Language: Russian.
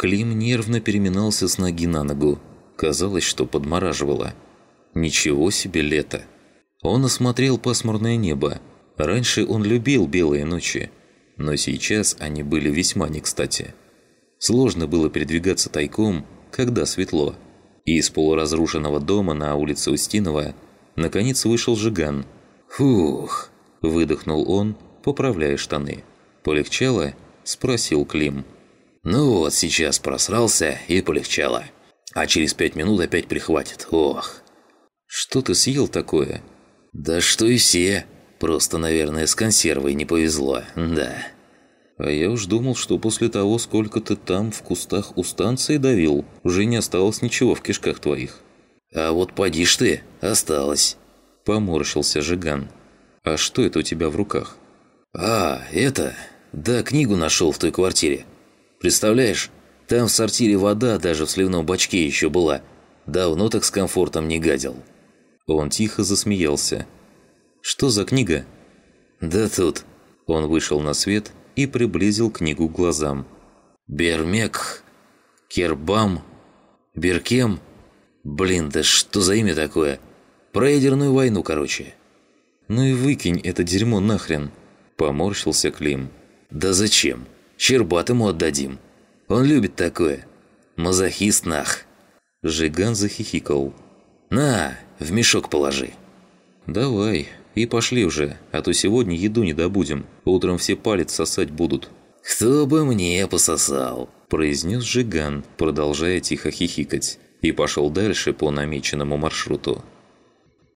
Клим нервно переминался с ноги на ногу. Казалось, что подмораживало. Ничего себе лето! Он осмотрел пасмурное небо. Раньше он любил белые ночи, но сейчас они были весьма не кстати. Сложно было передвигаться тайком, когда светло. И из полуразрушенного дома на улице Устинова наконец вышел Жиган. «Фух!» – выдохнул он, поправляя штаны. «Полегчало?» – спросил Клим. «Ну вот, сейчас просрался и полегчало. А через пять минут опять прихватит. Ох!» «Что ты съел такое?» «Да что и все. Просто, наверное, с консервой не повезло. Да». А я уж думал, что после того, сколько ты там в кустах у станции давил, уже не осталось ничего в кишках твоих. А вот поди ж ты, осталось. Поморщился Жиган. А что это у тебя в руках? А, это... Да, книгу нашел в той квартире. Представляешь, там в сортире вода даже в сливном бачке еще была. Давно так с комфортом не гадил. Он тихо засмеялся. «Что за книга?» «Да тут». Он вышел на свет и приблизил книгу к глазам. «Бермек... Кербам... Беркем... Блин, да что за имя такое? Про ядерную войну, короче». «Ну и выкинь это дерьмо нахрен!» – поморщился Клим. «Да зачем? Щербат ему отдадим. Он любит такое. Мазохист нах!» Жиган захихикал. «На, в мешок положи». «Давай, и пошли уже, а то сегодня еду не добудем. Утром все палец сосать будут». «Кто бы мне пососал?» – произнес Жиган, продолжая тихо хихикать. И пошел дальше по намеченному маршруту.